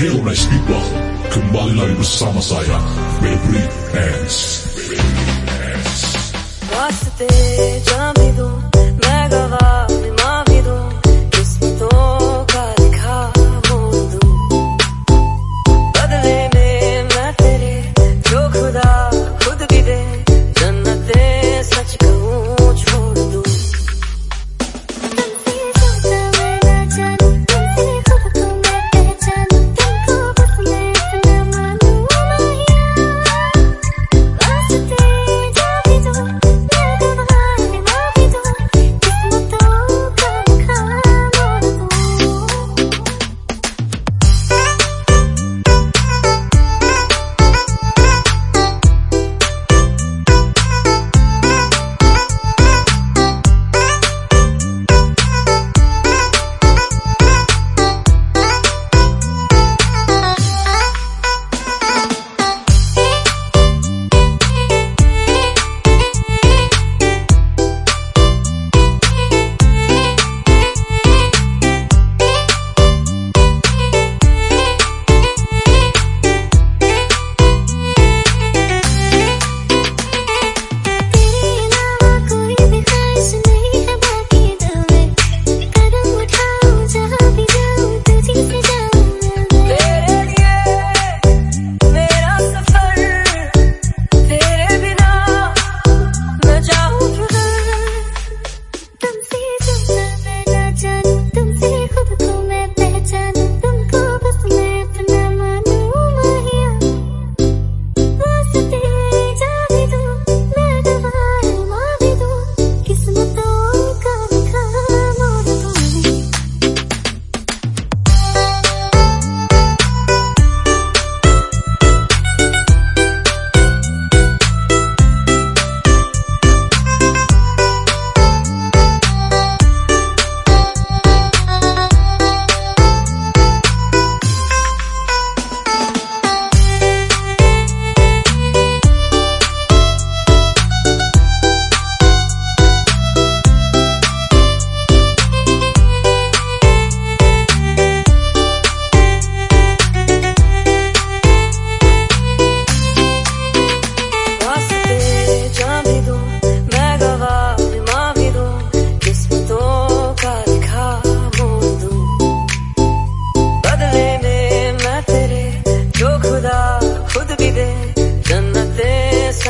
Hail Nice People, kembali lagi bersama saya, Baby Ants. Baby Ants.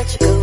Let you go.